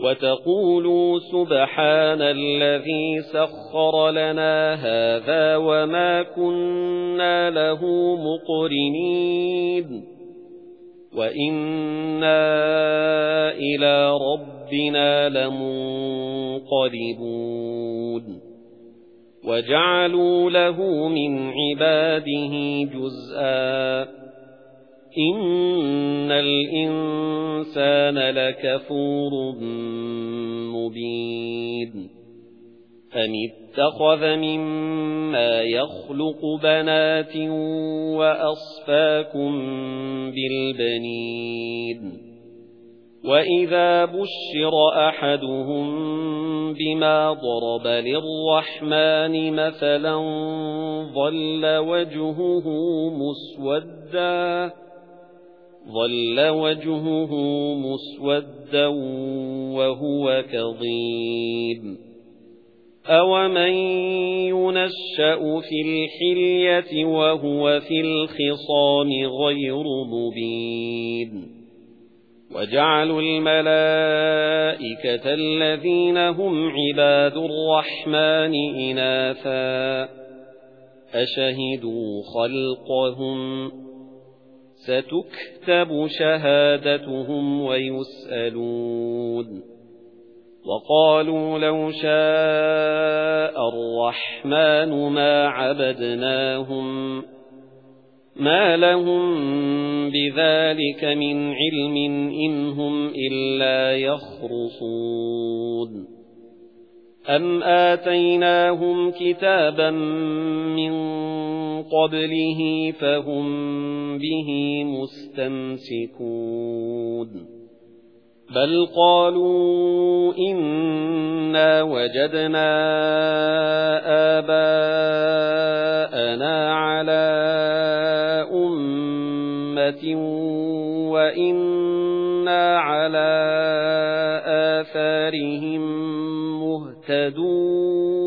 وَتَقُولُوا سُبْحَانَ الَّذِي سَخَّرَ لَنَا هَذَا وَمَا كُنَّا لَهُ مُقْرِنِينَ. وَإِنَّا إِلَى رَبِّنَا لَمُنقَلِبُونَ. وَجَعَلُوا لَهُ مِنْ عِبَادِهِ جُزْءًا. إِنَّ الْإِنسَانَ لَكَفُورٌ مُبِينٌ أَمِ اتَّخَذَ مِمَّا يَخْلُقُ بَنَاتٍ وَأَصْفَاكُم بِالْبَنِينَ وَإِذَا بُشِّرَ أَحَدُهُم بِمَا ضَرَبَ لِلرَّحْمَنِ مَثَلًا ظَلَّ وَجْهُهُ مُسْوَدًّا ظَلَّ وَجْهُهُ مُسْوَدًّا وَهُوَ كَظِيمٌ. أَوَمَن يُنَشَّأُ فِي الْحِلْيَةِ وَهُوَ فِي الْخِصَامِ غَيْرُ مُبِينٍ. وَجَعَلُوا الْمَلَائِكَةَ الَّذِينَ هُمْ عِبَادُ الرَّحْمَنِ إِنَاثًا أَشَهِدُوا خَلْقَهُمْ سَتُكْتَبُ شَهَادَتُهُمْ وَيُسْأَلُونَ. وَقَالُوا لَوْ شَاءَ الرَّحْمَنُ مَا عَبَدْنَاهُمْ مَا لَهُم بِذَلِكَ مِنْ عِلْمٍ إِنْ هُمْ إِلَّا يَخْرُصُونَ. أَمْ آتَيْنَاهُمْ كِتَابًا مِنْ قَبْلِهِ فَهُمْ بِهِ مُسْتَمْسِكُونَ. بَلْ قَالُوا إِنَّا وَجَدْنَا آبَاءَنَا عَلَى أُمَّةٍ وَإِنَّا عَلَى آثَارِهِمْ مُهْتَدُونَ.